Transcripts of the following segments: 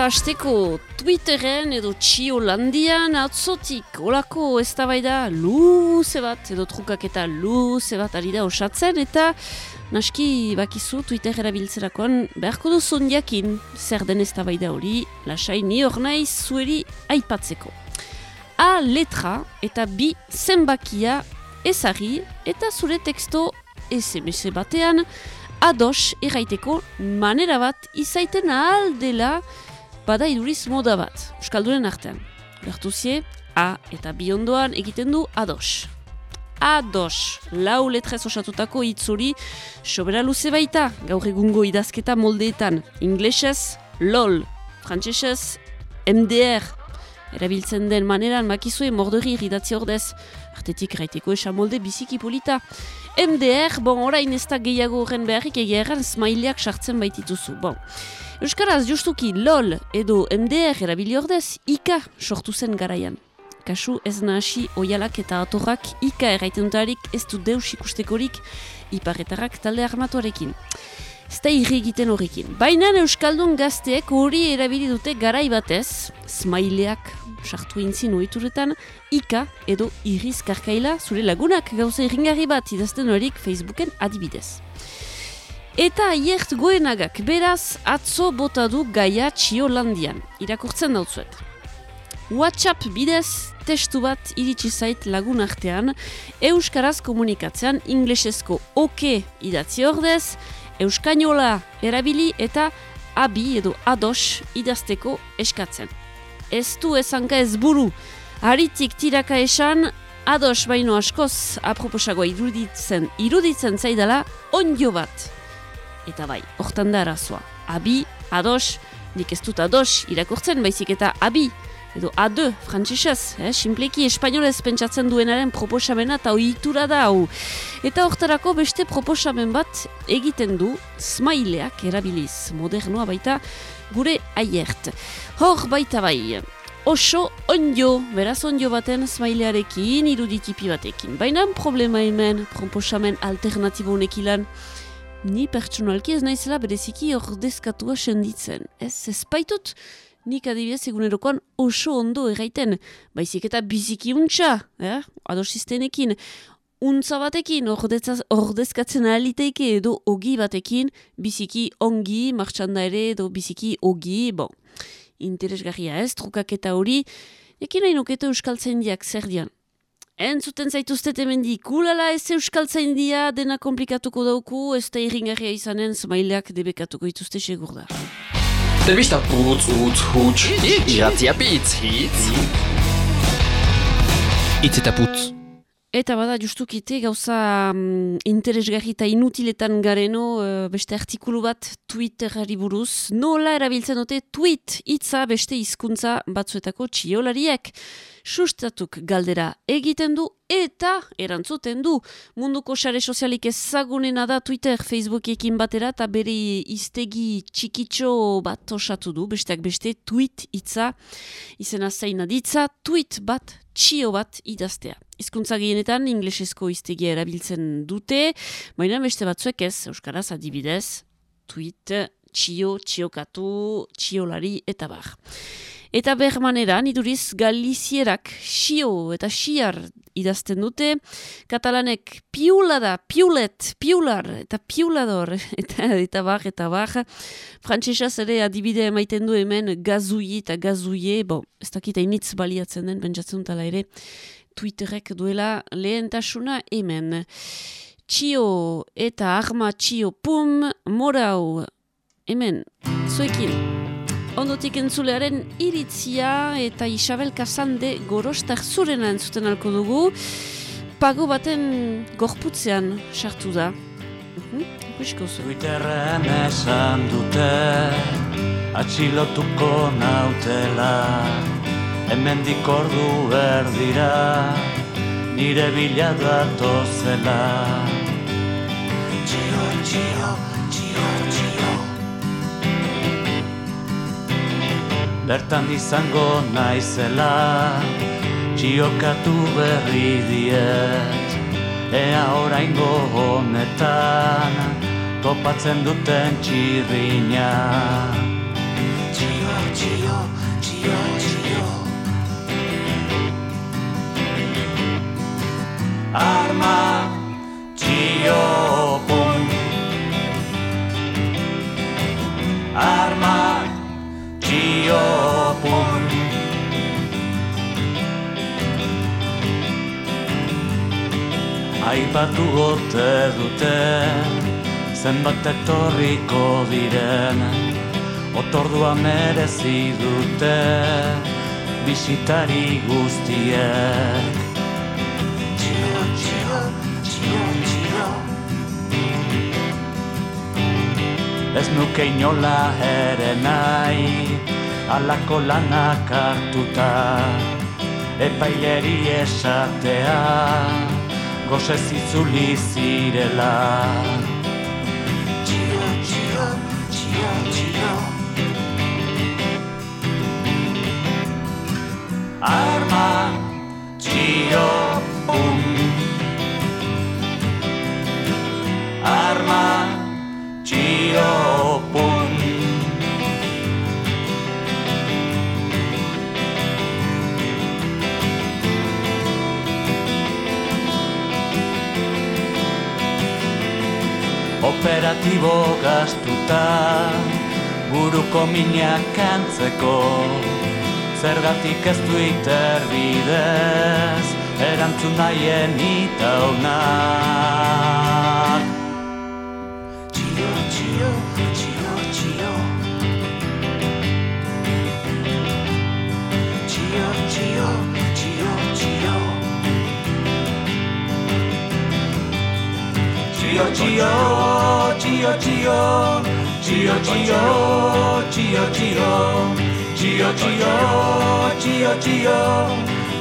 Eta hasteko Twitteren edo Txiolandian atzotik olako ez da bai da luze bat edo trukak eta luze bat ari da osatzen eta naski bakizu Twitter erabiltzerakoan beharko duzun jakin zer den ez da bai da hori lasai ni hor naiz zueri aipatzeko. A letra eta bi zenbakia ezari eta zure teksto SMS batean ados erraiteko manera bat izaiten ahal dela bada iduriz moda bat, Euskaldunen artean. Gertuzie, A eta bi ondoan egiten du ados. Ados, lau letrez osatutako itzuri, sobera luze baita, gaur egungo idazketa moldeetan. Inglesez, LOL, frantzesez, MDR, erabiltzen den maneran makizue mordori idatzi ordez, artetik raiteko esan biziki polita. MDR, bon, orain ez da gehiago horren beharrik egeran smaileak sartzen baitituzu. Bon, Euskaraz justuki LOL edo MDR erabili ordez IKA sortu zen garaian. Kasu ez nahasi oialak eta atorrak IKA erraiten dutarik ez du deus ikustekorik iparretarrak talde armatuarekin. Ez da irri egiten horrekin. Baina Euskaldun gazteek hori erabili dute garai batez, smaileak sartu intzin oituretan, IKA edo irriz karkaila zure lagunak gauza irringarri bat idazten horik Facebooken adibidez. Eta aiert goenagak, beraz, atzo bota du gaia txiolandian, irakurtzen dautzuet. WhatsApp bidez, testu bat iritsi zait lagun artean, Euskaraz komunikatzean inglesezko oke idatzi ordez, Euskainola erabili eta abi edo ados idazteko eskatzen. Ez du ezanka ez buru, haritik tiraka esan, ados baino askoz aproposagoa iruditzen, iruditzen zaidala onjo bat eta bai, hortan da arazoa. Abi, ados, nik ez dut ados irakurtzen, baizik eta abi, edo A2, frantzisez, eh? simpleki espainolez pentsatzen duenaren proposamena eta ohitura da hau. Eta hortarako beste proposamen bat egiten du smaileak erabiliz, modernoa baita gure aiert. Hor baita bai, oso onjo, beraz onjo baten smailearekin, iruditipi batekin. Baina problema hemen, proposamen alternatibo nekilan, ni pertsonalki ez naizela bereziki ordezkatua senditzen. Ez, baitut, nik adibidez egunerokoan oso ondo erraiten, baizik eta biziki untxa, eh? adosistenekin, untza batekin ordezkatzen aliteike edo ogi batekin, biziki ongi, martxanda ere edo biziki ogi, bon, interesgarria ez, trukaketa hori, ekin nahi nuketa euskaltzen diak zer dian. Entzuten zaituztet hemen kulala ez euskaltzain dia dena komplikatuko dauku, ez da irringarria izanen smaileak debekatuko ituzte segur da. Telbista putz, utz, huts, iratzia pitz, hitz. Itz eta putz. Eta bada justukite gauza um, interesgarri eta inutiletan gareno uh, beste artikulu bat Twitterari buruz. Nola erabiltzen dute tweet hitza beste hizkuntza batzuetako txiolariek sustatuk galdera egiten du eta erantzuten du. Munduko sare sozialik ezagunena da Twitter, Facebookekin batera eta bere iztegi txikitxo bat osatu du, besteak beste tweet itza, izena zein aditza, tweet bat txio bat idaztea. Hizkuntza gehienetan inglesezko iztegia erabiltzen dute, baina beste batzuek ez, Euskaraz adibidez, tweet, txio, txiokatu, txiolari eta bar. Eta bermaneran, iduriz galizierak xio eta xiar idazten dute, katalanek piula da, piulet, piular eta piulador, eta, eta bar, eta bar. Frantzesaz ere adibide emaiten du hemen gazui eta gazuie, bo, ez dakit hainitz baliatzen den, bentsatzen tala ere, Twitterek duela lehentasuna hemen. Txio eta arma txio pum, morau, hemen, zuekin. Ondotik entzulearen iritzia eta Isabel Kasande gorostak zurena entzuten alko dugu. Pago baten gorputzean sartu da. Ikusko zu. Twitterren esan dute atxilotuko nautela hemen dikordu erdira nire bila datozela. Txio, txio, bertan izango naizela Txiokatu berri diet. Ea oraingo honetan Topatzen duten txirriña Txio, txio, txio, txio Arma, txio, pum Arma, txio, pum Aipatu gote dute zenbat etorriko diren. Otordua merezi dute bisitari guztiek Ez nuke inola ere nahi Alako lanak hartuta Epaileri esatea Gozez itzuli zirela. Txio, txio, txio, txio. Arma, txio, bum Arma, txio, bum Operatibo gaztuta Buruko minak antzeko. Zergatik ez du iterbidez Erantzun nahien itaunak Gio, Gio, Gio, Gio. Gio, gio, gio, gio. Gio, gio, gio, gio. Gio, gio, gio, gio. Gio, gio, gio, gio.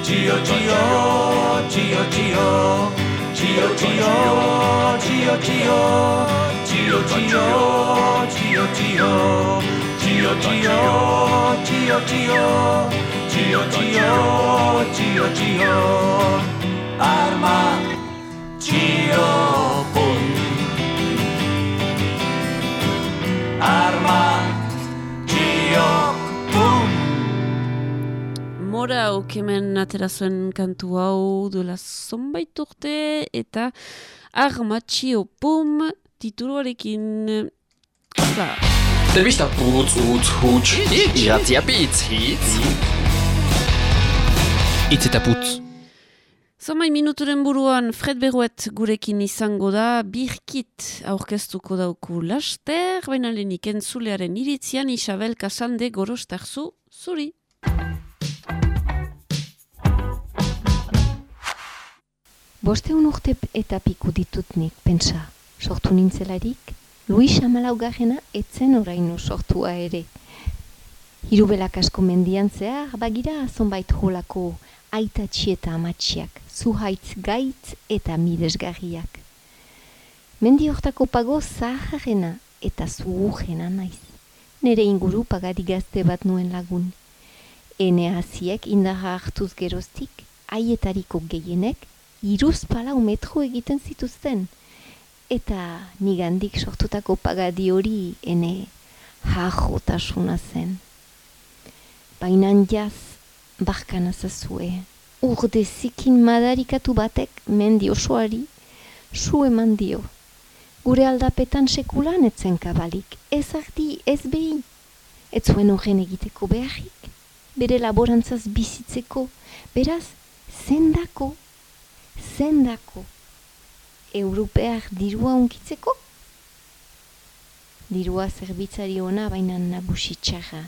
Gio, gio, gio, gio. Gio, gio, gio, gio. Gio, gio, gio, gio. Txio, txio, txio Txio, txio, txio, txio Txio, txio, txio, txio Arma, txio, pun Arma, txio, pun Mora okemen atera zuen kantu hau duela zonbait urte eta armatxio pum tituluarekin Hopla. Telebista putz, utz, huts, irratia bitz, hitz. Itz eta putz. Zomai minuturen buruan Fred Beruet gurekin izango da birkit aurkeztuko dauku laster, baina lehenik entzulearen iritzian Isabel Kasande gorostarzu zuri. Bosteun urte p- eta piku ditut nik, pentsa. Sortu nintzelarik, Luis Amalaugarrena etzen orainu sortua ere. Hirubelak asko mendian zehar, bagira zonbait jolako aitatxi eta amatxiak, zuhaitz gaitz eta midesgarriak. Mendi hortako pago zaharrena eta zuhujena naiz. Nere inguru pagadi gazte bat nuen lagun. Ene hasiek indarra hartuz geroztik, haietariko gehienek iruz palau metro egiten zituzten. Eta nigandik sortutako pagadi hori ene jajotasuna zen. Bainan jaz, barkan azazue, urde zikin madarikatu batek mendi osoari, su eman dio. Gure aldapetan sekulan etzen kabalik, ez ardi, ez behi. Ez zuen horren egiteko beharrik, bere laborantzaz bizitzeko, beraz, zendako, zendako, europear dirua unkitzeko? Dirua zerbitzari ona baina nabusi txarra.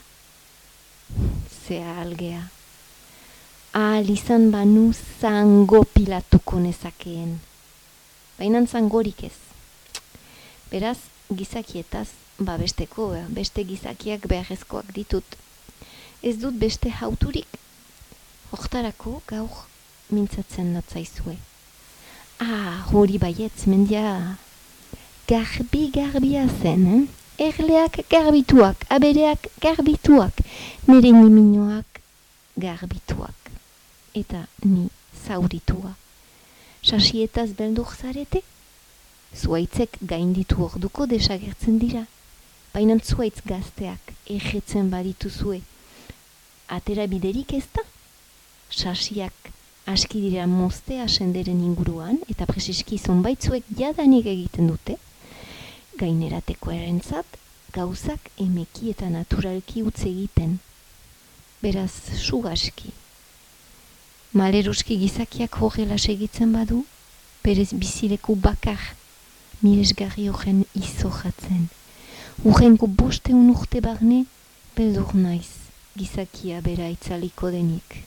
Zea algea. Ahal izan banu zango pilatuko nezakeen. Baina zangorik ez. Beraz, gizakietaz, babesteko, eh, beste gizakiak beharrezkoak ditut. Ez dut beste hauturik. Hortarako gaur mintzatzen natzaizue. Hori baietz, mendia garbi-garbia zen, eh? Erleak garbituak, abereak garbituak, nire niminoak garbituak. Eta ni zauritua. Sasietaz beldur zarete? Zuaitzek gainditu orduko desagertzen dira. Baina zuaitz gazteak egetzen badituzue. Atera biderik ez da? Sasiak aski dira moztea senderen inguruan eta presiski zonbaitzuek jadanik egiten dute. Gainerateko erentzat, gauzak emeki eta naturalki utz egiten. Beraz, sugaski. Maleruski gizakiak horrela segitzen badu, perez bizileku bakar, miresgarri horren izo jatzen. Urrenko bosteun urte barne, beldur naiz, gizakia bera itzaliko denik.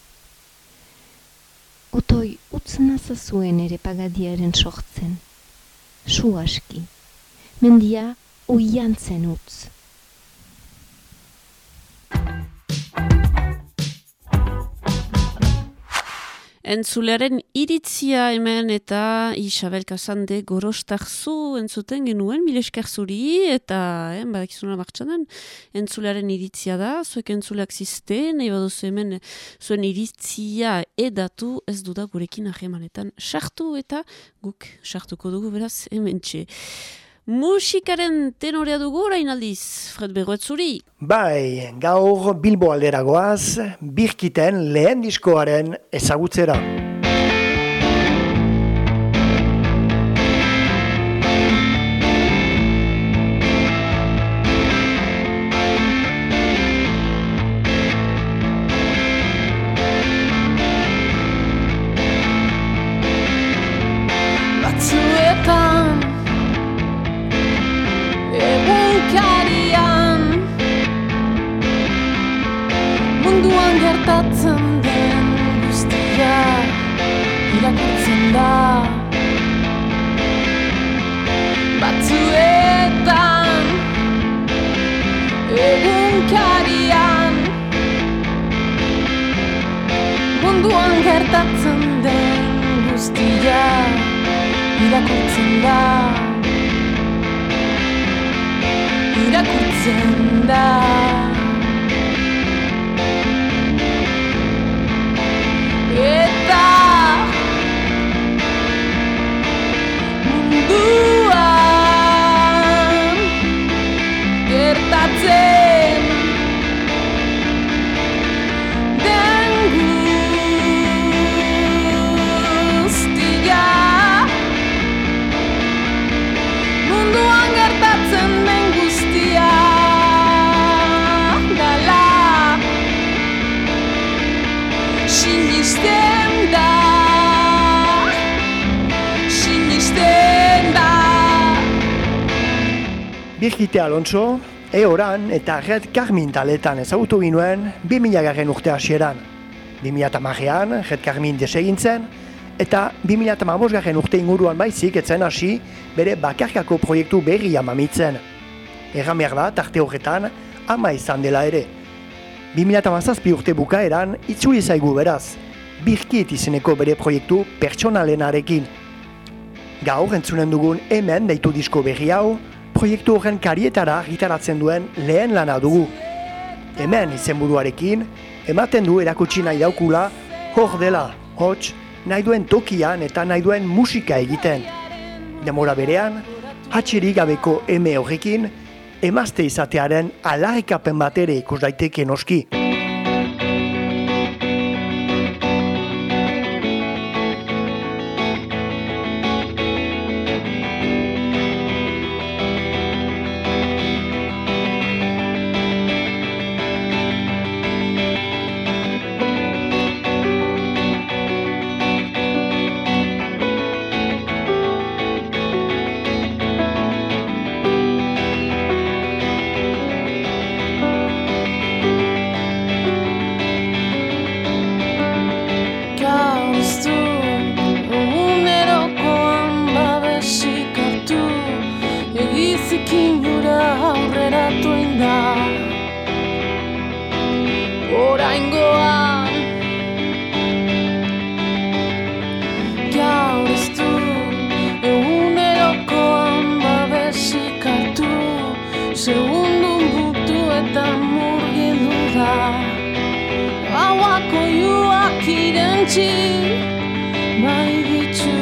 Otoi, utz nazazuen ere pagadiaren sortzen. Su aski. Mendia, oiantzen utz. Entzulearen iritzia hemen eta Isabel Kasande gorostarzu entzuten genuen, milesker zuri eta eh, badakizuna martxan den. Entzulearen iritzia da, zuek entzuleak ziste, nahi baduzu hemen zuen iritzia edatu ez duda gurekin ahemanetan sartu eta guk sartuko dugu beraz hemen txe. Musikaren tenorea dugu orain aldiz, Fred Begoetzuri. Bai, gaur Bilbo alderagoaz, birkiten lehen diskoaren ezagutzera. Birgite Alonso, Eoran eta Red Carmin taletan ezagutu ginuen 2000 garren urte hasieran. 2008an Red Carmin desegintzen, eta 2008 garren urte inguruan baizik etzen hasi bere bakarkako proiektu berria mamitzen. Erran behar da, tarte horretan, ama izan dela ere. 2008 urte bukaeran, itzuli zaigu beraz, Birkit izeneko bere proiektu pertsonalenarekin. Gaur entzunen dugun hemen deitu disko berri hau, proiektu horren karietara gitaratzen duen lehen lana dugu. Hemen izenburuarekin, ematen du erakutsi nahi daukula, hor dela, hots, nahi duen tokian eta nahi duen musika egiten. Demora berean, hatxerik gabeko eme horrekin, emazte izatearen alarrekapen bat ere ikus daiteke noski. utzi bai bitxu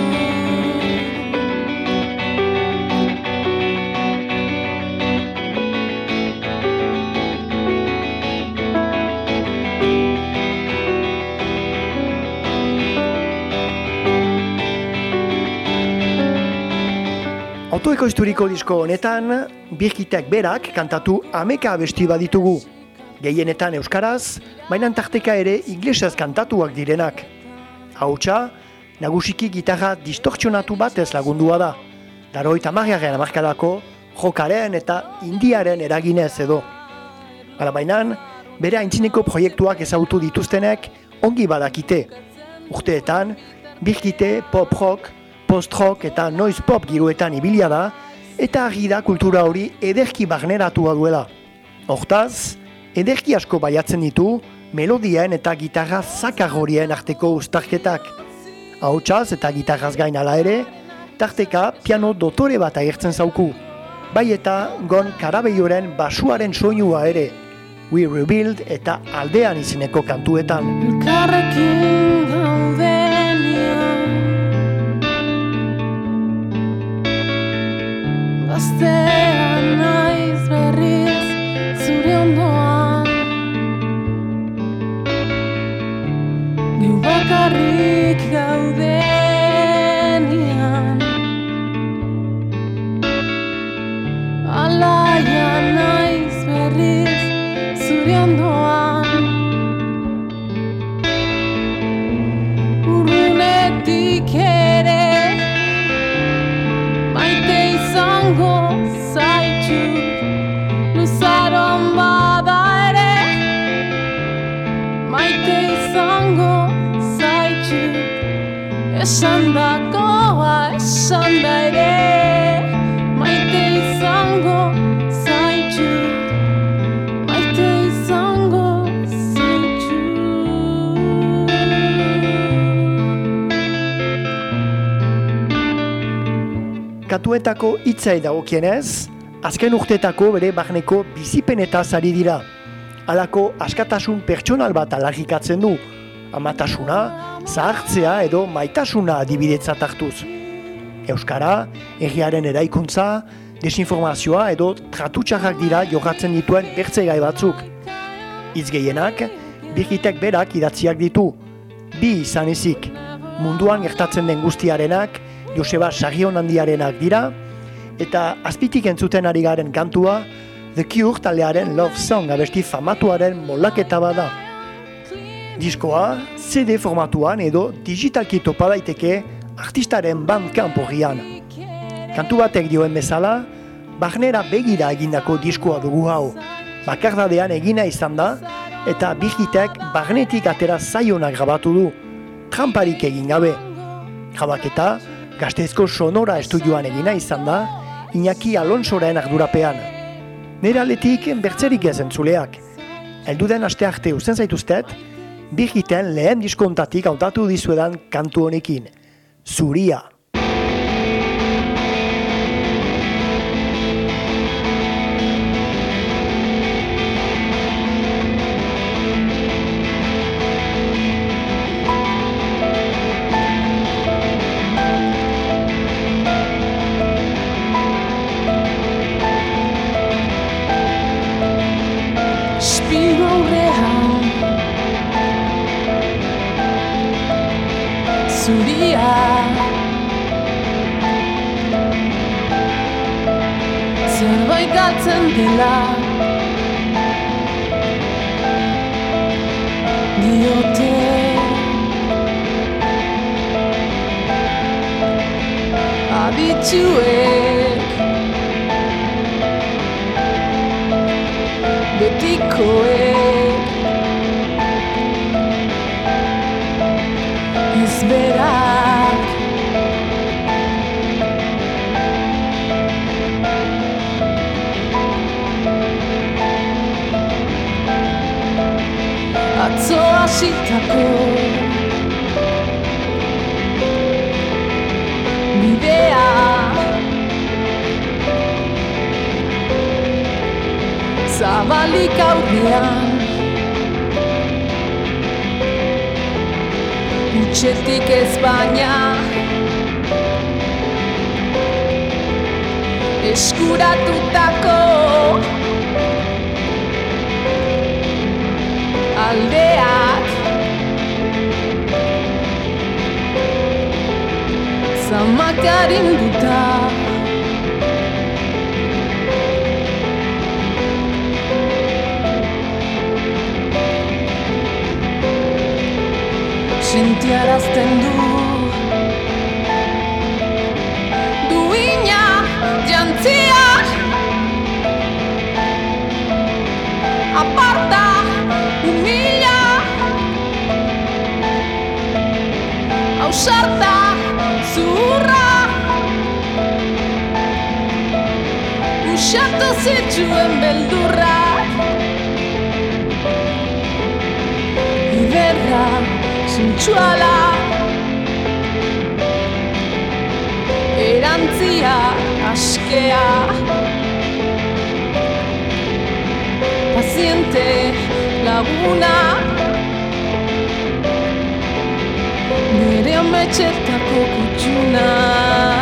Autoekoizturiko disko honetan, birkitek berak kantatu ameka abesti baditugu. Gehienetan euskaraz, baina tarteka ere inglesez kantatuak direnak. Hautsa, nagusiki gitarra distortzionatu batez lagundua da. Daroita margaren amarkadako, jokaren eta indiaren eraginez edo. Hala bainan, bere aintzineko proiektuak ezagutu dituztenek ongi badakite. Urteetan, birkite, pop rock, post rock eta noise pop giroetan ibilia da, eta argi da kultura hori ederki barneratua duela. Hortaz, ederki asko baiatzen ditu, melodien eta gitarra zakar horien arteko ustarketak. Ahotsaz eta gitarraz gain ala ere, tarteka piano dotore bat agertzen zauku. Bai eta gon karabeioren basuaren soinua ere, We Rebuild eta aldean izeneko kantuetan. Gaztean naiz berriz καρύδια. Hitzai dagokienez, azken urtetako bere barneko bizipenetaz ari dira. Halako askatasun pertsonal bat alargikatzen du, amatasuna, zahartzea edo maitasuna adibidetzat hartuz. Euskara, herriaren eraikuntza, desinformazioa edo tratutxarrak dira jorratzen dituen bertzegai batzuk. Hitz gehienak, birkitek berak idatziak ditu. Bi izan ezik, munduan gertatzen den guztiarenak, Joseba Sarrion handiarenak dira, eta azpitik entzuten ari garen kantua, The Cure taldearen Love Song abesti famatuaren molaketa bada. Diskoa, CD formatuan edo digitalki topa daiteke artistaren bandcamp horrian. Kantu batek dioen bezala, barnera begira egindako diskoa dugu hau. Bakardadean egina izan da, eta birgitek barnetik atera zaionak grabatu du. Tramparik egin gabe. Grabaketa, gazteizko sonora estudioan egina izan da, Iñaki Alonsoren ardurapean. Nire aletik bertzerik ez entzuleak. Elduden aste arte usten zaituztet, birgiten lehen diskontatik hautatu dizuedan kantu honekin. Zuria. Galtzen dela Diote. Aditzuek betikoek Hasitako Bidea. Zabalik aurrean. Utsetik ez baina. Eskuratutako Aldeak amak arinduta Sentiarazten du. Duina jantziak Aparta umila Ausarta. Usatu zituen beldurra Iberra zintxuala Erantzia askea. Paziente laguna. Nire ametxetako kutxuna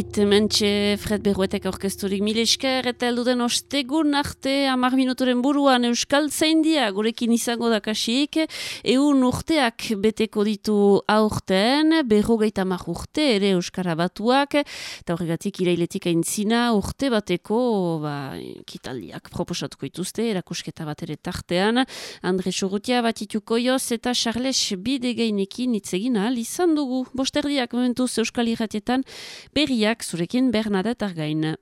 Birkit, mentxe Fred Berruetek orkesturik mil esker eta elduden ostegun arte amar minutoren buruan Euskal Zaindia gurekin izango da kasik. Egun urteak beteko ditu aurten berrogeita mar urte ere Euskara batuak. Eta horregatik irailetik aintzina urte bateko ba, kitaldiak proposatuko ituzte erakusketa bat ere tartean. Andre Sorrutia batituko joz eta Charles Bidegeinekin itzegin ahal izan dugu. Bosterdiak momentuz Euskal Iratietan berriak zurekin Bernadette Argain.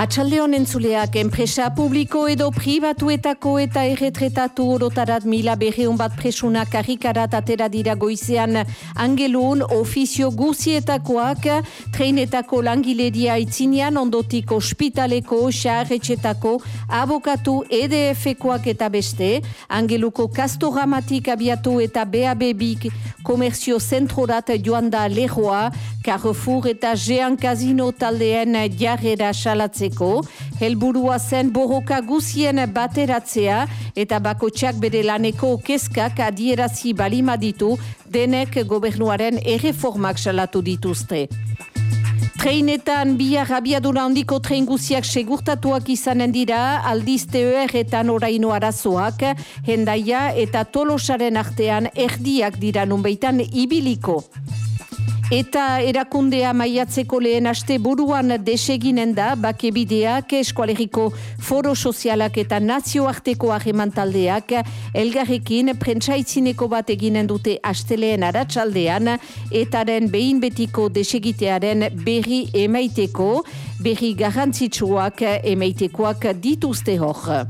Atxalde honen zuleak enpresa publiko edo pribatuetako eta erretretatu orotarat mila berreun bat presuna karikarat atera dira goizean. Angelun ofizio guzietakoak treinetako langileria itzinean ondotik ospitaleko, xarretxetako, abokatu EDF-ekoak eta beste, angeluko kastoramatik abiatu eta BAB-bik komerzio zentrorat joan da lehoa, Carrefour eta Jean Casino taldeen jarrera salatzeko helburua zen borroka guzien bateratzea eta bakotxak bere laneko kezkak adierazi balima ditu denek gobernuaren erreformak salatu dituzte. Treinetan bihar abiadura handiko trein guziak segurtatuak izanen dira, aldiz TER eta noraino arazoak, hendaia eta tolosaren artean erdiak dira nunbeitan ibiliko. Eta erakundea maiatzeko lehen aste buruan deseginen da bakebideak eskualeriko foro sozialak eta nazioarteko hageman taldeak elgarrekin prentsaitzineko bat eginen dute asteleen aratsaldean etaren behin betiko desegitearen berri emaiteko, berri garrantzitsuak emaitekoak dituzte hor.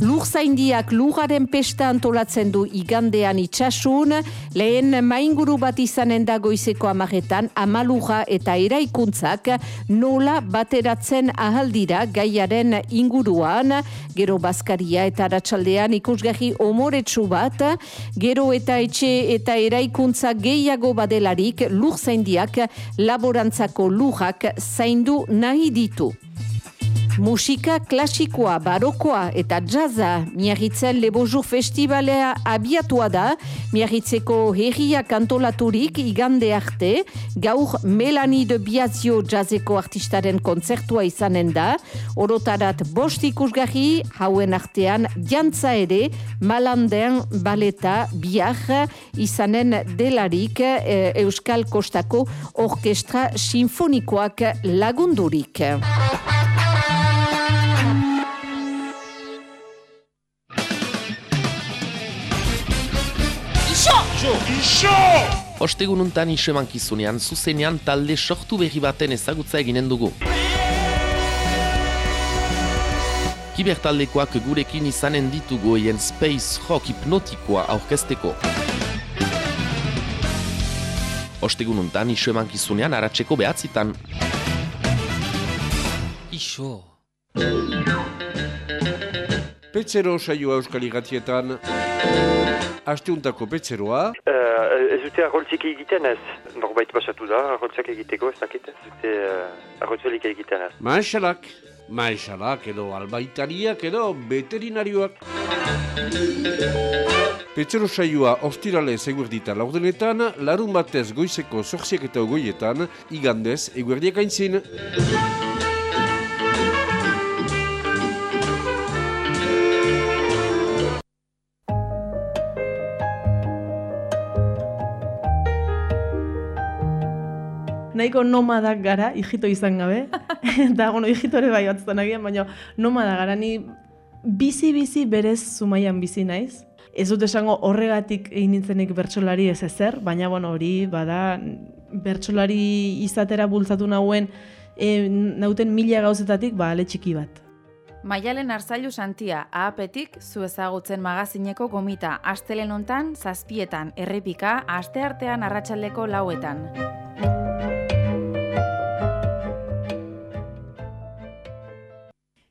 Lur zaindiak luraren pesta antolatzen du igandean itxasun, lehen mainguru bat izanen da goizeko amaretan, amalura eta eraikuntzak nola bateratzen ahaldira gaiaren inguruan, gero baskaria eta ratxaldean ikusgarri omoretsu bat, gero eta etxe eta eraikuntza gehiago badelarik lur zaindiak laborantzako lurrak zaindu nahi ditu. Musika klasikoa, barokoa eta jazza miarritzen lebojur festivalea abiatua da, miarritzeko herria kantolaturik igande arte, gaur Melanie de Biazio jazzeko artistaren kontzertua izanen da, orotarat bost ikusgarri, hauen artean jantza ere, malanden baleta biar izanen delarik eh, Euskal Kostako Orkestra Sinfonikoak lagundurik. Ostegun untan iso emankizunean, zuzenean talde sortu berri baten ezagutza eginen dugu. Kiber taldekoak gurekin izanen ditugu eien Space Rock hipnotikoa aurkezteko. Ostegun untan iso emankizunean aratzeko behatzitan. Iso. Petzero saioa euskal igatietan. Asteuntako petzeroa, Uh, ez dute arroltzik egiten ez. Norbait pasatu da, arroltzak egiteko, ez dakit. Ez dute uh, arroltzelik egiten ez. maesalak, maesalak edo albaitariak edo veterinarioak. Petzero saioa ostirale eguerdita laurdenetan, larun batez goizeko zorziak eta ogoietan, igandez eguerdiak aintzin. Nahiko nomadak gara, hijito izan gabe. eta, bueno, hijito ere bai batzutan agian, baina nomada gara, ni bizi-bizi berez zumaian bizi naiz. Ez dut esango horregatik egin nintzenik bertsolari ez ezer, baina bueno, hori bada bertsolari izatera bultzatu nauen e, nauten mila gauzetatik ba ale txiki bat. Maialen Arzailu Santia, ahapetik zu ezagutzen magazineko gomita, astelen hontan, zazpietan, errepika, asteartean arratsaldeko lauetan.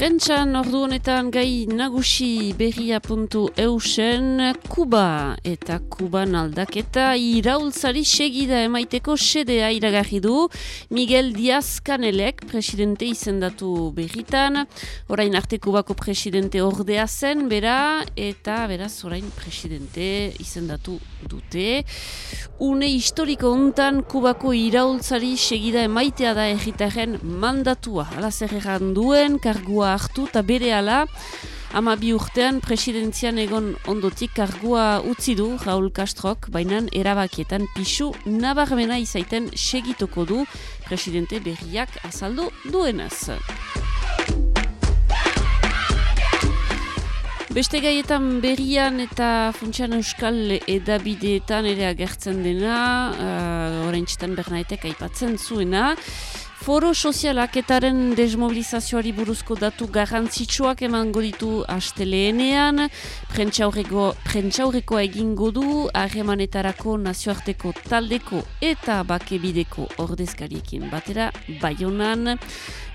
Prentxan ordu gai nagusi berria.eusen Kuba eta Kuban aldaketa iraultzari segida emaiteko sedea iragarri du Miguel Diaz Canelek presidente izendatu berritan. Orain arte Kubako presidente ordea zen bera eta beraz orain presidente izendatu dute. Une historiko hontan Kubako iraultzari segida emaitea da egitaren mandatua. Ala zer duen kargua hartu eta bere ala ama bi urtean presidentzian egon ondotik kargua utzi du Raul Castrok, baina erabakietan pisu nabarmena izaiten segituko du presidente berriak azaldu duenaz. Beste gaietan berrian eta funtsian euskal edabideetan ere agertzen dena, uh, orain txetan bernaetek aipatzen zuena, Foro sozialaketaren desmobilizazioari buruzko datu garrantzitsuak emango ditu asteleenean, prentxaurrekoa egingo du, harremanetarako nazioarteko taldeko eta bakebideko ordezkariekin batera, baionan,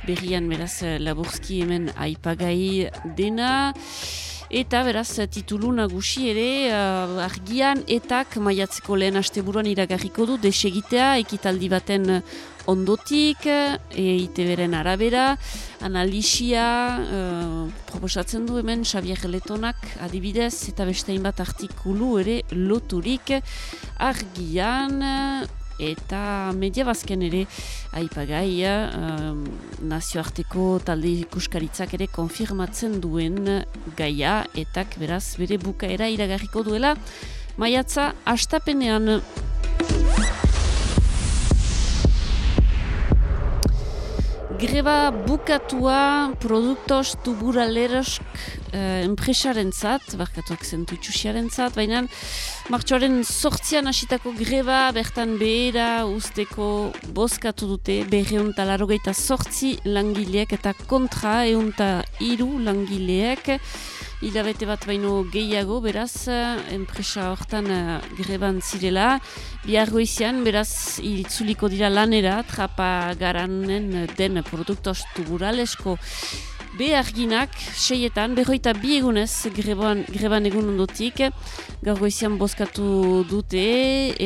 berrian beraz laburzki hemen aipagai dena, Eta beraz, titulu nagusi ere, uh, argian etak maiatzeko lehen asteburuan iragarriko du desegitea ekitaldi baten ondotik, e, ITB-ren arabera, analisia uh, proposatzen du hemen Xavier Letonak adibidez, eta beste hainbat artikulu ere loturik. Argian, eta media bazken ere aipagai um, nazioarteko talde ikuskaritzak ere konfirmatzen duen gaia etak beraz bere bukaera iragarriko duela. Maiatza astapenean Greba bukatua produktos tuburalerosk eh, enpresaren zat, barkatuak zentu itxusiaren zat, baina martxoaren sortzian hasitako greba bertan behera usteko bozkatu dute berreun talarogeita sortzi langileek eta kontra eunta iru langileek hilabete bat baino gehiago, beraz, enpresa hortan uh, greban zirela. Biargo izan, beraz, itzuliko dira lanera, trapa garanen den produktos beharginak, seietan, berroita bi egunez greban, greban egun ondotik, gaur goizian bozkatu dute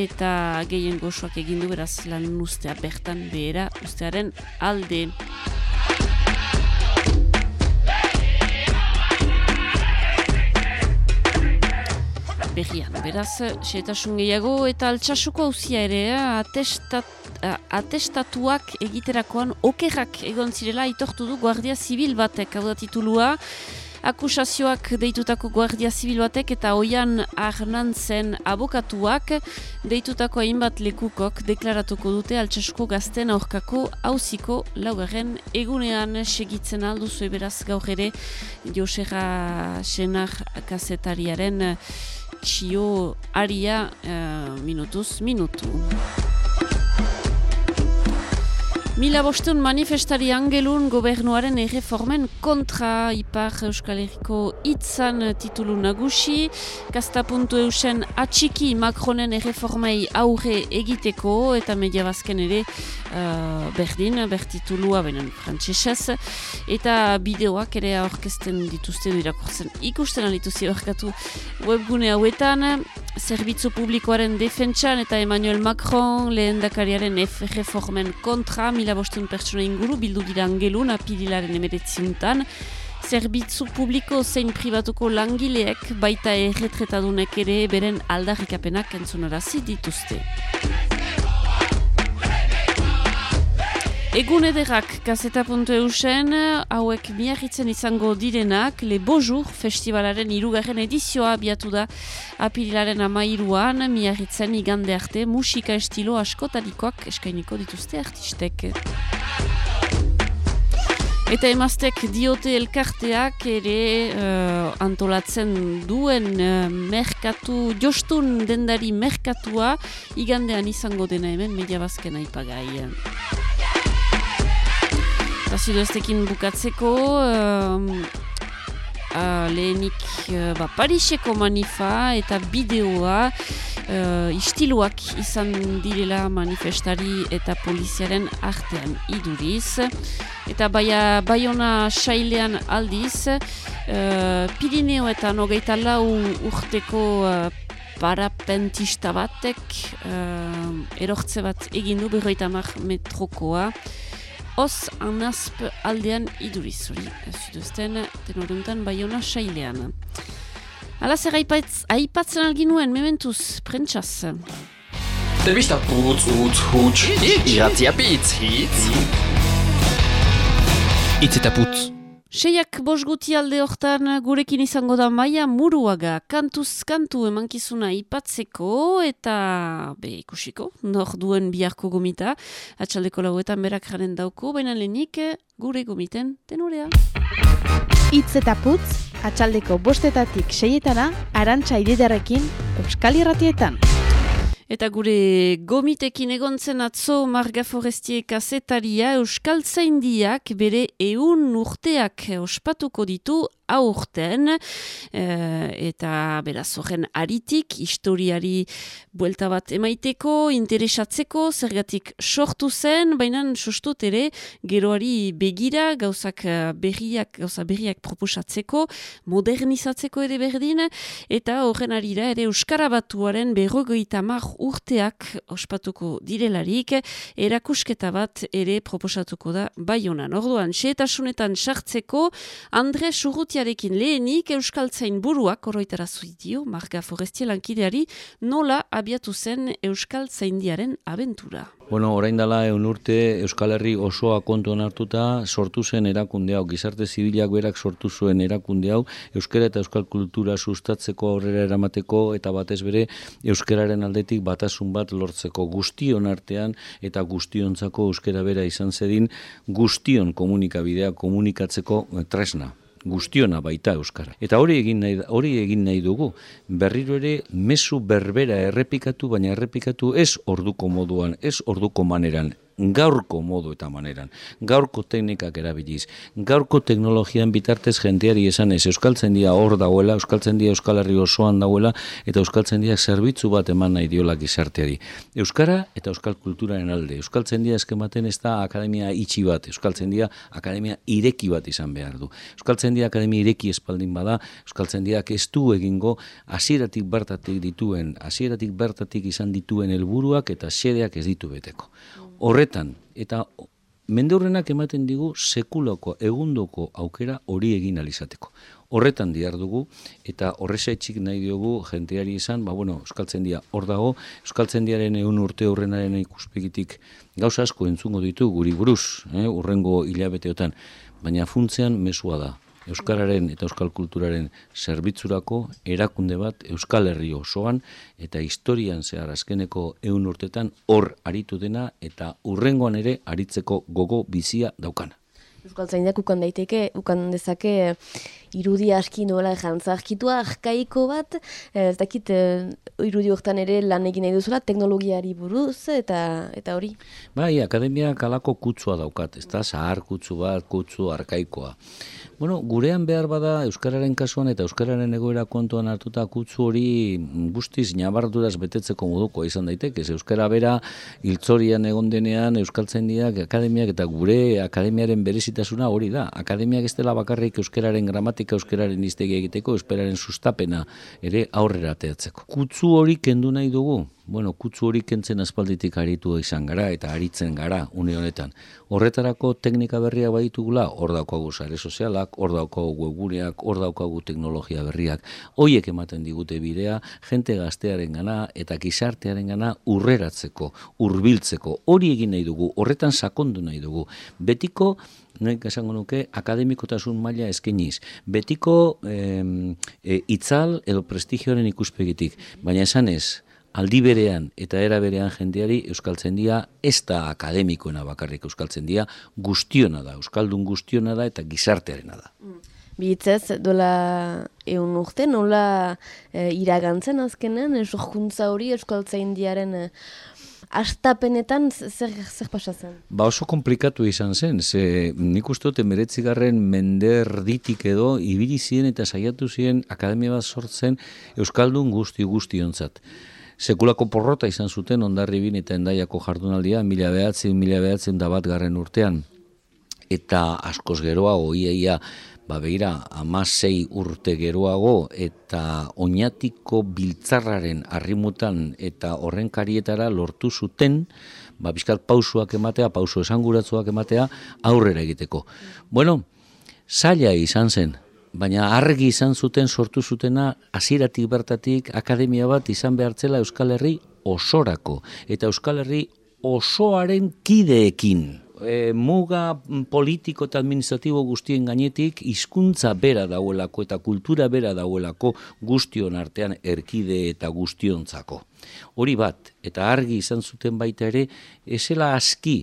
eta gehien gozoak egindu beraz lan ustea bertan behera ustearen alde. Berrian. Beraz, xetasun gehiago eta altxasuko hauzia ere, atestat, atestatuak egiterakoan okerrak egon zirela itortu du Guardia Zibil batek, hau da titulua, akusazioak deitutako guardia zibil batek eta oian arnantzen abokatuak deitutako hainbat lekukok deklaratuko dute altsasko gazten aurkako hauziko laugarren egunean segitzen alduzu eberaz gaur ere Josera Senar kazetariaren txio aria uh, minutuz minutu. Mila bosteun manifestari angelun gobernuaren erreformen kontra Ipar Euskal Herriko itzan titulu nagusi. Gazta puntu eusen atxiki Macronen erreformei aurre egiteko eta media bazken ere uh, berdin, bertitulua benen frantzesez. Eta bideoak ere aurkezten dituzte irakurtzen ikusten alituzi horkatu webgune hauetan. Zerbitzu publikoaren defentsan eta Emmanuel Macron lehen dakariaren erreformen kontra mila bostun pertsona inguru bildu dira angelun apirilaren emeretziuntan. Zerbitzu publiko zein pribatuko langileek baita erretretadunek ere beren aldarrikapenak entzunarazi dituzte. Egun ederrak kaseta.eusen, hauek miarritzen izango direnak, Le Bojur festivalaren irugarren edizioa abiatu da apirilaren amairuan, miarritzen igande arte musika estilo askotarikoak eskainiko dituzte artistek. Eta emaztek diote elkarteak ere uh, antolatzen duen uh, merkatu, jostun dendari merkatua igandean izango dena hemen media bazken aipagai. Zazidu eztekin bukatzeko, uh, uh, lehenik uh, ba, Pariseko manifa eta bideoa uh, istiluak izan direla manifestari eta poliziaren artean iduriz. Eta baia baiona sailean aldiz, uh, Pirineo eta nogeita lau urteko uh, parapentista batek uh, erortze bat egin du berroita metrokoa. Oz anazp aldean iduriz, hori, zuduzten, tenoruntan baiona sailean. Ala zer aipatz, aipatzen alginuen, mementuz, prentsaz. Telebista putz, utz, huts, iratzia bitz, hitz. Itz eta putz. Seiak bosguti alde hortan gurekin izango da maia muruaga kantuz kantu emankizuna ipatzeko eta be ikusiko, nor duen biharko gomita, atxaldeko lauetan berak jaren dauko, baina lehenik gure gomiten tenorea. Itz eta putz, atxaldeko bostetatik seietana, arantxa ididarekin, Euskal Irratietan. Eta gure gomitekin egontzen atzo Marga Forestie kazetaria Euskal Zaindiak bere eun urteak ospatuko ditu aurten eta beraz horren aritik historiari buelta bat emaiteko, interesatzeko, zergatik sortu zen, baina sostut ere geroari begira gauzak berriak, gauza berriak proposatzeko, modernizatzeko ere berdin, eta horren arira ere Euskara batuaren berrogeita mar urteak ospatuko direlarik, erakusketa bat ere proposatuko da bai honan. Orduan, xeetasunetan sartzeko, Andre Surrutiarekin lehenik Euskaltzain buruak oroitara zuidio, Marga Forestie lankideari, nola abiatu zen Euskaltzaindiaren abentura. Bueno, orain dela egun urte Euskal Herri osoa kontuan hartuta sortu zen erakunde hau, gizarte zibilak berak sortu zuen erakunde hau, Euskara eta Euskal Kultura sustatzeko aurrera eramateko eta batez bere Euskararen aldetik batasun bat lortzeko. Guztion artean eta guztiontzako Euskara bera izan zedin guztion komunikabidea komunikatzeko tresna guztiona baita euskara. Eta hori egin nahi hori egin nahi dugu. Berriro ere mezu berbera errepikatu baina errepikatu ez orduko moduan, ez orduko maneran, gaurko modu eta maneran, gaurko teknikak erabiliz, gaurko teknologian bitartez jenteari esan ez euskaltzen dia hor dagoela, euskaltzen dia euskal herri osoan dagoela, eta euskaltzen dia zerbitzu bat eman nahi diola gizarteari. Euskara eta euskal kulturaren alde, euskaltzen dia eskematen ez da akademia itxi bat, euskaltzen dia akademia ireki bat izan behar du. Euskaltzen dia akademia ireki espaldin bada, euskaltzen dia ez du egingo hasieratik bertatik dituen, hasieratik bertatik izan dituen helburuak eta xedeak ez ditu beteko horretan, eta mendeurrenak ematen digu sekulako egundoko aukera hori egin alizateko. Horretan diar dugu, eta horrezaitxik nahi diogu jenteari izan, ba bueno, Euskaltzen dia hor dago, Euskaltzen diaren egun urte horrenaren ikuspegitik gauza asko entzungo ditu guri buruz, eh, urrengo hilabeteotan, baina funtzean mesua da. Euskararen eta Euskal Kulturaren zerbitzurako erakunde bat Euskal Herri osoan eta historian zehar azkeneko eun urtetan hor aritu dena eta urrengoan ere aritzeko gogo bizia daukana. Euskal Zaindak ukan daiteke, ukan dezake irudi aski nola jantza arkitua arkaiko bat, eh, ez dakit eh, irudi hortan ere lan egin nahi duzula teknologiari buruz eta eta hori. Bai, akademia kalako kutsua daukat, ez da, zahar kutsu bat, kutsu arkaikoa. Bueno, gurean behar bada Euskararen kasuan eta Euskararen egoera kontuan hartuta kutsu hori guztiz nabarduraz betetzeko moduko izan daiteke. Ez Euskara bera hiltzorian egon denean Euskaltzaindiak akademiak eta gure akademiaren berezitasuna hori da. Akademiak ez dela bakarrik Euskararen gramatika, Euskararen iztegi egiteko, Euskararen sustapena ere aurrera teatzeko. Kutsu hori kendu nahi dugu, bueno, kutsu hori kentzen aspalditik aritu izan gara eta aritzen gara une honetan. Horretarako teknika berriak baditugula, hor daukagu sare sozialak, hor daukagu webguneak, hor daukagu teknologia berriak. Hoiek ematen digute bidea, jente gaztearen gana eta gizartearen gana urreratzeko, hurbiltzeko. Hori egin nahi dugu, horretan sakondu nahi dugu. Betiko, nek esango nuke, akademikotasun maila eskeniz. Betiko e, itzal edo prestigioaren ikuspegitik, baina esan ez, aldi berean eta era berean jendeari euskaltzendia ez da akademikoena bakarrik euskaltzendia guztiona da, euskaldun guztiona da eta gizartearena da. Bitzez, dola egun urte, nola e, iragantzen azkenen, esorkuntza hori euskaltzaindiaren e, astapenetan zer, zer pasatzen? Ba oso komplikatu izan zen, ze nik uste dut emeretzigarren mender ditik edo, ibili ziren eta saiatu ziren akademia bat sortzen euskaldun guzti guztionzat sekulako porrota izan zuten ondarri bin eta endaiako jardunaldia, mila behatzen, mila behatzen da bat garren urtean. Eta askoz geroago, iaia, ba begira, amasei urte geroago eta oinatiko biltzarraren arrimutan eta horren karietara lortu zuten, ba bizkat pausuak ematea, pausu esanguratzuak ematea, aurrera egiteko. Bueno, zaila izan zen, baina argi izan zuten sortu zutena hasieratik bertatik akademia bat izan behartzela Euskal Herri osorako eta Euskal Herri osoaren kideekin. E, muga politiko eta administratibo guztien gainetik hizkuntza bera dauelako eta kultura bera dauelako guztion artean erkide eta guztiontzako. Hori bat, eta argi izan zuten baita ere, esela aski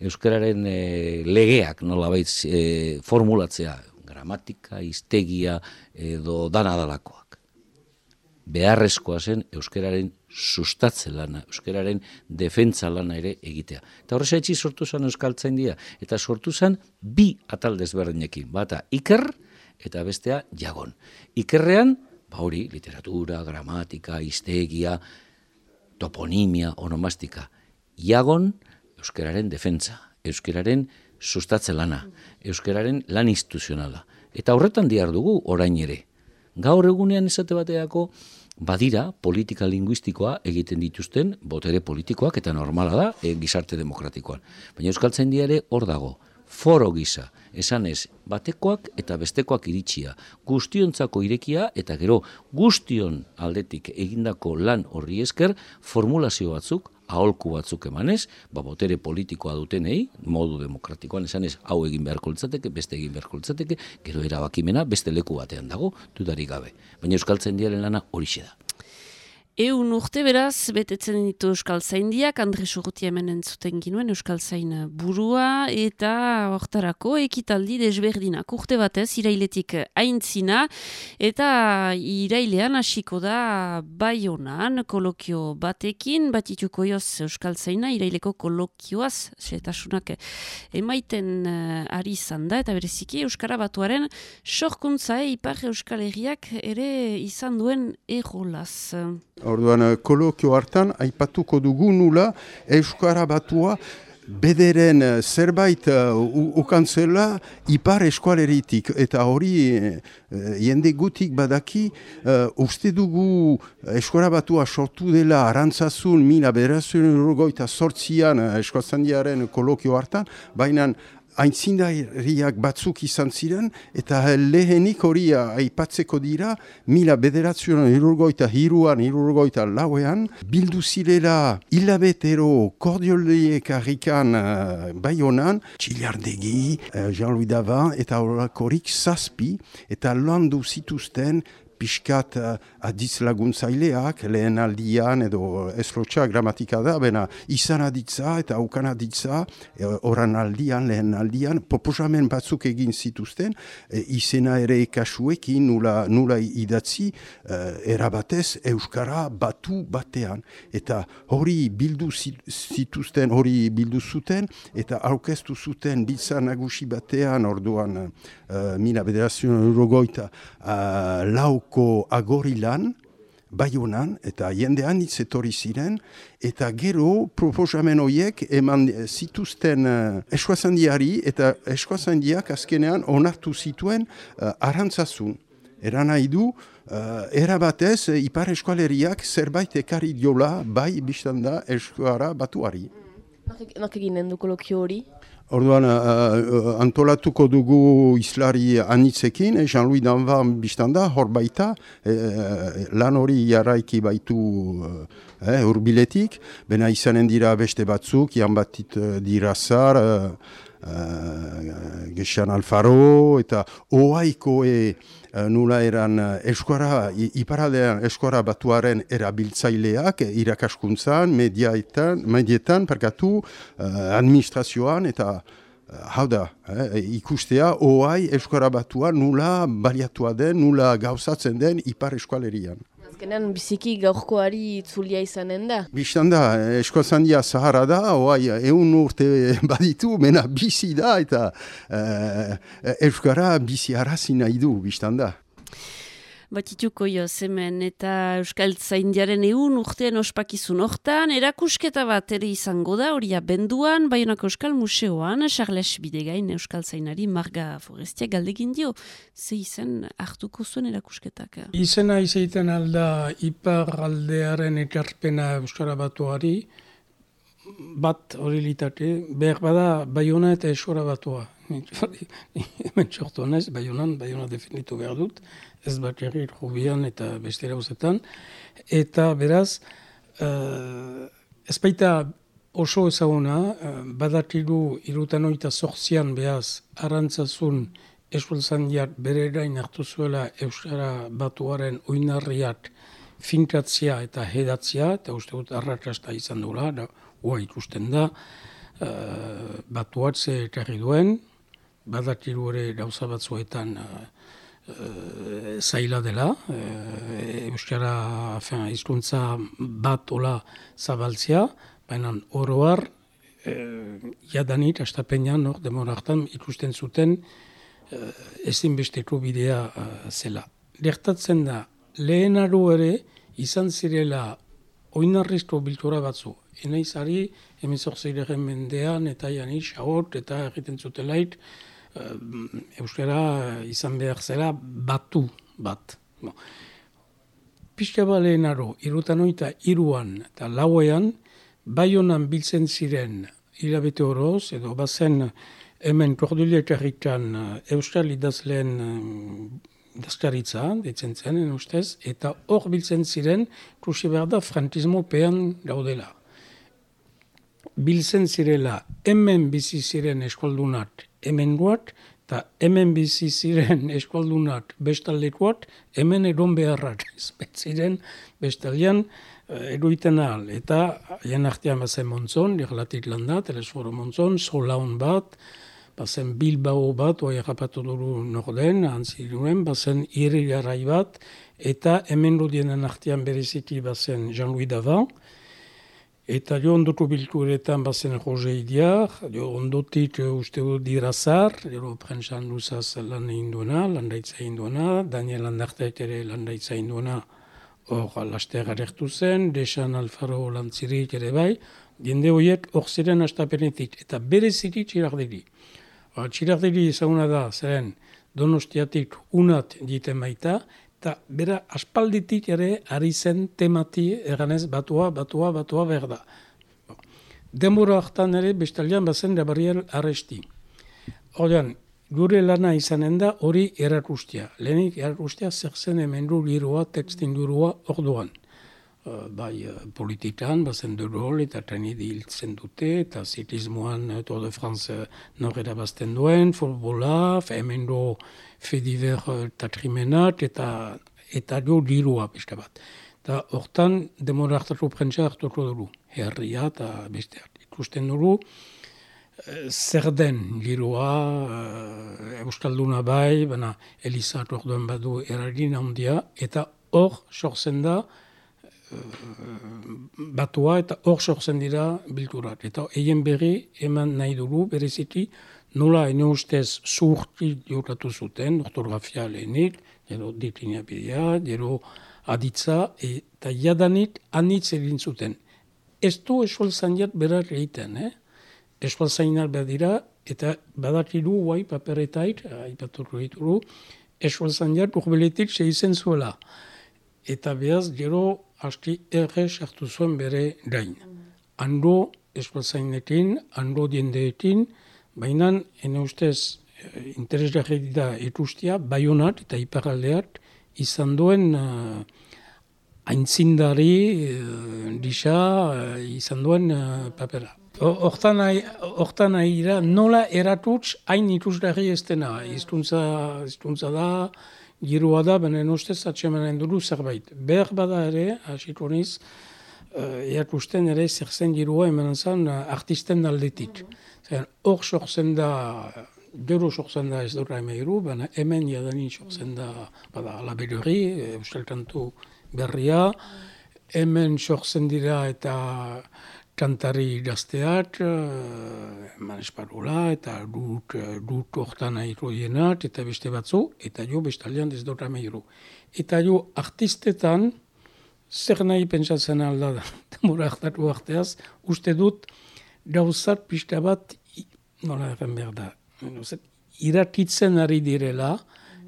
Euskararen e, legeak nolabait e, formulatzea gramatika, iztegia edo danadalakoak. Beharrezkoa zen euskararen sustatze lana, euskararen defentza lana ere egitea. Eta horreza etxi sortu zen euskaltzen dira, eta sortu zen bi atal desberdinekin, bata iker eta bestea jagon. Ikerrean, ba hori, literatura, gramatika, iztegia, toponimia, onomastika. Jagon, euskararen defentza, euskararen sustatze lana, euskararen lan instituzionala. Eta horretan diar dugu orain ere. Gaur egunean esate bateako badira politika linguistikoa egiten dituzten botere politikoak eta normala da e, gizarte demokratikoan. Baina euskaltzen ere hor dago, foro gisa, esan ez, batekoak eta bestekoak iritsia, guztiontzako irekia eta gero guztion aldetik egindako lan horri esker formulazio batzuk aholku batzuk emanez, ba, botere politikoa dutenei, modu demokratikoan esan ez, hau egin beharko litzateke, beste egin beharko litzateke, gero erabakimena beste leku batean dago, dudarik gabe. Baina Euskaltzen diaren lana hori da. Eun urte beraz, betetzen ditu Euskal Zaindiak, Andre Surruti hemen entzuten ginuen Euskal Zain burua, eta hortarako ekitaldi desberdinak. Urte batez, irailetik aintzina, eta irailean hasiko da baionan kolokio batekin, batituko joz Euskal Zaina, iraileko kolokioaz, setasunak emaiten uh, ari izan da, eta bereziki Euskara batuaren sorkuntza, ipar Euskal Herriak ere izan duen erolaz. Orduan, eh, kolokio hartan, aipatuko dugu nula Euskara batua bederen eh, zerbait uh, ukantzela ipar eskualeritik. Eta hori uh, jende gutik badaki uh, uste dugu Euskara batua sortu dela arantzazun mila berazun urgoita sortzian uh, eskuazandiaren kolokio hartan, baina aintzindariak batzuk izan ziren, eta lehenik hori aipatzeko dira, mila bederatzen irurgoita hiruan, irurgoita lauean, bildu zirela hilabetero kordioliek harrikan uh, bai honan, Txilardegi, uh, Jean-Louis Davin, eta horakorik zazpi, eta landu zituzten pixkat uh, adiz laguntzaileak, lehen aldian edo esrotxa gramatika da, bena izan aditza eta aukan aditza, e, oran aldian, lehen aldian, proposamen batzuk egin zituzten, e, izena ere kasuekin nula, nula idatzi, e, erabatez Euskara batu batean. Eta hori bildu zituzten, hori bildu zuten, eta aurkeztu zuten ditza nagusi batean, orduan uh, mila bederazioan eurogoita, uh, lauko agorilan, Baionan, eta jendean hitz etorri ziren, eta gero proposamen horiek eman zituzten uh, eskoazandiari, eta eskoazandiak azkenean onartu zituen uh, arantzazun. Eran nahi du, uh, erabatez, uh, ipar eskualeriak zerbait ekarri diola, bai biztan da eskuara batuari. Nok eginen du kolokio hori? Orduan, uh, antolatuko dugu islari anitzekin, eh, Jean-Louis Danvan biztanda, hor baita, eh, lan hori jarraiki baitu eh, urbiletik, bena izanen dira beste batzuk, jan batit dira zar, uh, uh, Alfaro, eta oaiko e, uh, nula eran eskuara, iparaldean eskuara batuaren erabiltzaileak, irakaskuntzan, medietan, medietan perkatu, uh, administrazioan, eta hau da, eh, ikustea, oai eskora batua nula baliatua den, nula gauzatzen den ipar eskualerian. Azkenean biziki gaurkoari itzulia izanen da? Bistan da, eskoazandia zahara da, oai egun urte baditu, mena bizi da, eta eh, euskara bizi arazi nahi du, bistan da batituko jo zemen eta Euskal Zaindiaren egun urtean ospakizun hortan, erakusketa bat ere izango da, hori benduan, Baionako Euskal Museoan, Charles Bidegain Euskal Zainari Marga Forestia galdegin dio, ze izen hartuko zuen erakusketak? Izena izaiten alda ipar aldearen ekarpena Euskara Batuari, bat hori litate, behar bada Baiona eta Euskara Batua. Hemen txortu naiz, Baionan, Baiona definitu behar dut, ez bakarrik jubian eta bestera uzetan. Eta beraz, uh, ez baita oso ezaguna, uh, badakigu irutan oita sortzian behaz, arantzazun eskultzan jat bere erain hartu zuela Euskara batuaren oinarriak finkatzia eta hedatzia, eta uste dut arrakasta izan dula, da, ua ikusten da, uh, batuatze ekarri duen, badakigu ere gauza batzuetan uh, uh, zaila dela, uh, Euskara fin, izkuntza bat ola zabaltzea, baina oroar, uh, jadanik, astapenean, no, demorartan, ikusten zuten uh, ezinbesteko bidea uh, zela. Lertatzen da, lehen ere, izan zirela oinarrizko biltura batzu. Enaizari, emezorzeiregen mendean, eta janis, ahort, eta egiten zutelaik, euskara izan behar zela batu bat. No. Pixka balen aro, irutan oita iruan eta lauean, bai honan biltzen ziren hilabete horoz, edo bazen hemen korduliek harrikan eh, euskal idazleen eh, dazkaritza, ditzen zen, ustez, eta hor biltzen ziren, krusi behar da, frantismo pean gaudela. Biltzen zirela, hemen bizi ziren eskoldunak hemen guat, eta hemen bizi ziren eskualdunak bestaldekoak, hemen eron beharrak ziren bestaldean eh, eruiten ahal. Eta haien artean bazen montzon, irlatik landa, telesforo montzon, solaun bat, bazen Bilbao bat, oa errapatu duru norden, antziluen, bazen irri bat, eta hemen rudienen artean bereziki bazen Jean-Louis Davant, Eta jo ondoko bilkuretan bazen Jose Idiar, jo ondotik uste du dirazar, jo prentsan luzaz lan egin duena, landaitza egin duena, Daniel Landartek ere landaitza egin duena, hor laster arektu zen, Desan Alfaro lantzirik ere bai, jende horiek hor ziren astapenetik, eta bere zirik txirardiri. Ba, txirardiri ezaguna da, zeren donostiatik unat diten baita, eta bera aspalditik ere ari zen temati eganez batua, batua, batua behar da. Denbora hartan ere bestalian bazen Gabriel Arresti. Ordean, gure lana izanen da hori erakustia. Lehenik erakustia zer zen hemen du liroa, tekstindurua orduan. Uh, bai uh, politikan, bazen de rol eta trenidi hiltzen dute, eta zitismoan uh, Tour de France uh, norera bazten duen, futbola, hemen du fediver uh, tatrimenat, eta eta jo dirua beste bat. Eta hortan, demora hartatu prentsa hartuko dugu. Herria eta beste ikusten dugu, zer den giroa, Euskalduna bai, baina Elizat orduan badu eragin handia, eta hor sortzen da batua eta hor sortzen dira bilturak. Eta egin berri eman nahi dugu bereziki nola ene ustez zuhurti jokatu zuten, ortografia lehenik, gero diklina bidea, gero aditza, eta jadanik anitz egin zuten. Ez du esol zanjat berar egiten, eh? Esol zainar dira, eta badakidu guai paperetait, aipatuko dituru, esol zanjat urbeletik segizen zuela. Eta behaz, gero hasti erre sartu zuen bere gain. Ando eskualzainekin, ando diendeekin, baina ene ustez eh, interesgarri da ikustia, baionat eta iparaldeat izan duen uh, aintzindari uh, disa uh, izan duen uh, papera. Hortan nahi dira, nola eratutz hain ikusgarri ez dena, iztuntza da, girua da, benen ustez atxemanen duru zerbait. Behar bada ere, hasiko niz, uh, erakusten ere zer zen girua hemen zen uh, artisten aldetik. Hor sortzen da, gero sortzen da ez dura emeiru, baina hemen jadanin sortzen da, bada, alabeluri, euskal kantu berria, hemen sortzen dira eta kantari gazteak, eman esparola, eta dut, dut hortan airoienat, eta beste batzu, eta jo bestalian ez dut amairu. Eta jo artistetan, zer nahi pentsatzen alda da, demora hartatu arteaz, uste dut, gauzat pista bat, nola erren behar da, iratitzen ari direla,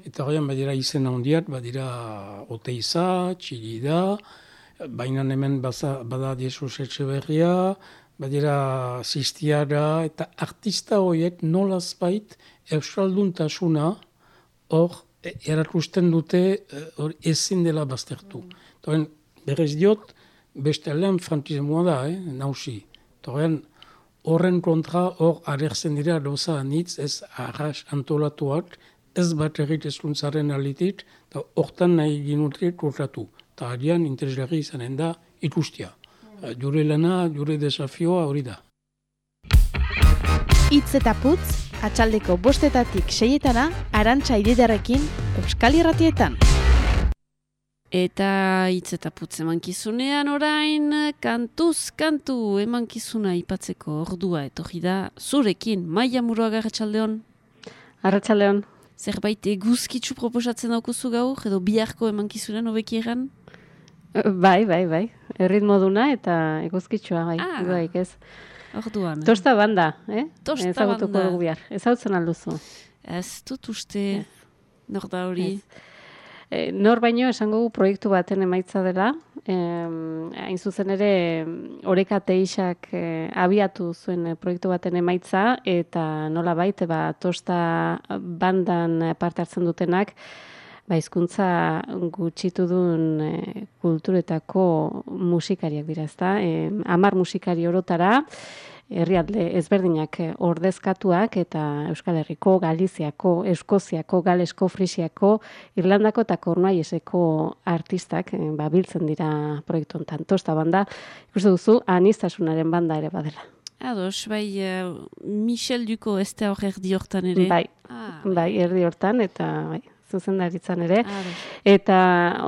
eta horrean badira izen handiak, badira oteiza, txilida, baina hemen baza, bada Jesus Etxeberria, badira Zistiara, eta artista horiek nolaz bait euskalduntasuna hor e, erakusten dute e, hor ezin dela baztertu. Mm. berez diot, beste aldean frantizmoa da, eh, nausi. horren kontra hor agertzen dira doza anitz ez arras antolatuak, ez bat egitezkuntzaren alitit, eta hortan nahi ginutri kurratu eta arian interesgarri izanen da ikustia. Mm. Jure lana, jure desafioa hori da. Itz eta putz, atxaldeko bostetatik seietana, arantxa ididarekin, Euskal Irratietan. Eta hitz eta putz emankizunean orain, kantuz, kantu emankizuna ipatzeko ordua etorri da, zurekin, maia murua garratxaldeon? Arratxaldeon. Zerbait eguzkitzu proposatzen daukuzu gaur, edo biharko emankizunean hobeki egan? Bai, bai, bai. Erritmo duna eta eguzkitsua, bai. Ah, Igoaik, ez. Orduan. Tosta banda, eh? Tosta Ezagutuko banda. dugu bihar. Ezautzen alduzu. Ez dut uste, nor da hori. E, nor baino esango gu proiektu baten emaitza dela. E, hain zuzen ere, oreka teixak e, abiatu zuen e, proiektu baten emaitza, eta nola baite, ba, tosta bandan parte hartzen dutenak, ba, izkuntza gutxitu duen e, kulturetako musikariak dira, ezta? E, amar musikari orotara, herrialde ezberdinak ordezkatuak eta Euskal Herriko, Galiziako, Eskoziako, Galesko, Frisiako, Irlandako eta Kornuaieseko artistak e, ba, biltzen dira proiektu honetan. Tosta banda, ikusten duzu, anistasunaren banda ere badela. Ados, bai, uh, Michel Duko ez da hor erdi hortan ere? Bai, ah, bai, erdi hortan, eta bai, zuzendaritzan ere. Eta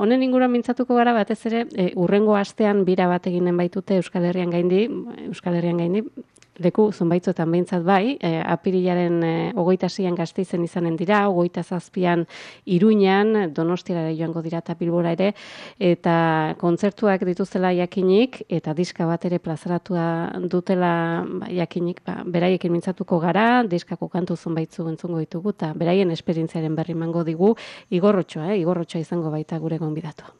honen inguruan mintzatuko gara batez ere, e, urrengo astean bira bat eginen baitute Euskal Herrian gaindi, Euskal Herrian gaindi, leku zunbaitzotan behintzat bai, e, apirilaren e, ogoita zian gazteizen izanen dira, ogoita zazpian iruñan, donostiara joango dira eta bilbora ere, eta kontzertuak dituzela jakinik, eta diska bat ere plazaratua dutela ba, jakinik, ba, beraiekin mintzatuko gara, diskako kantu zunbaitzu entzungo ditugu, eta beraien esperientziaren berri mango digu, igorrotxoa, eh? igorrotxoa izango baita gure gonbidatu.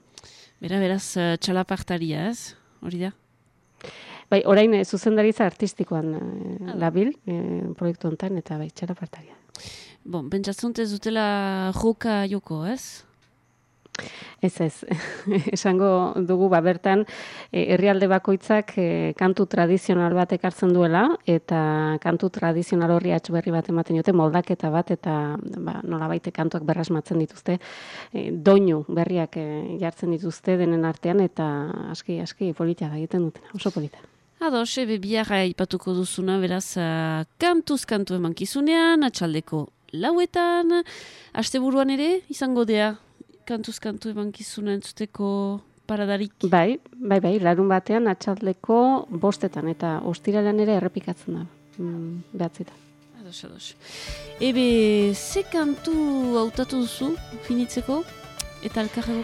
Bera, beraz, txalapartaria ez, hori da? Bai, orain e, zuzendaritza artistikoan e, labil, e, proiektu honetan, eta bai, txalapartaria. Bon, pentsatzen ez dutela joka joko, ez? Ez ez, esango dugu ba bertan e, herrialde bakoitzak e, kantu tradizional bat ekartzen duela eta kantu tradizional horri berri bat ematen dute moldaketa bat eta ba, nola baite kantuak berrasmatzen dituzte e, doinu berriak e, jartzen dituzte denen artean eta aski aski polita da egiten dutena, oso polita. Ados, ebe biarra ipatuko duzuna, beraz, uh, kantuz kantu emankizunean, atxaldeko lauetan, asteburuan ere, izango dea, kantuz kantu ebankizuna entzuteko paradarik? Bai, bai, bai, larun batean atxaldeko bostetan eta ostiralean ere errepikatzen da, mm, behatzetan. Ados, ados. Ebe, ze kantu hautatu duzu, finitzeko, eta elkarra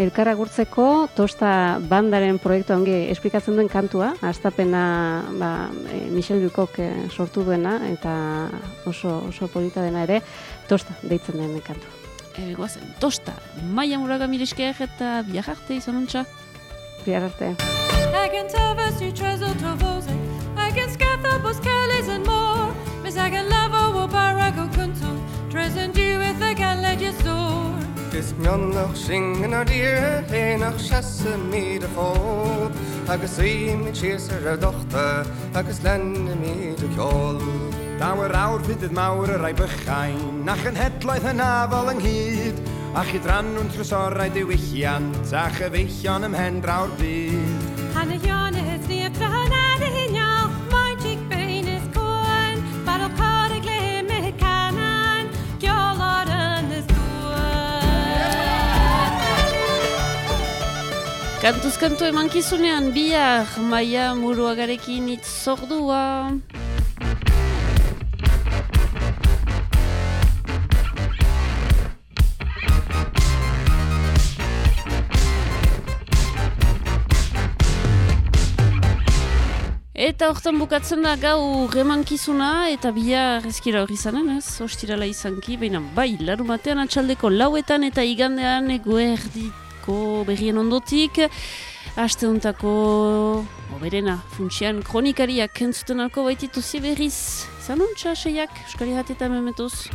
gurtzeko? Elkarra gurtzeko, tosta bandaren proiektu ongi esplikatzen duen kantua, astapena ba, e, Michel Dukok e, sortu duena, eta oso, oso polita dena ere, tosta deitzen den kantua. Ebe guazen, tosta, maia muraga milesker eta biar arte izan ontsa. Biar arte. Egen tafas nu tres autres vose Egen scatha bos cales and more Mis egen lavo o agus mion nach sin an ardíre hé nach seasa míad a fód agus imid siar a dochta agus lenne míad a ceol. Dawer awr fydd ydd mawr yr ai bychain, Ach yn hedlaeth yn afal ynghyd, a chyd rannw'n trysorau diwylliant, a chyfeillion ymhen draw'r byd. Hanna Kantuz kantu emankizunean biar maia muruagarekin itzordua. Eta hortan bukatzen da gau remankizuna eta bihar ezkira hori zanen ez, ostirala izanki, baina bai, larumatean atxaldeko lauetan eta igandean eguerdiko berrien ondotik, haste hontako oberena funtsian kronikariak entzuten baititu berriz. Izan ontsa, seiak, euskari eta memetuz.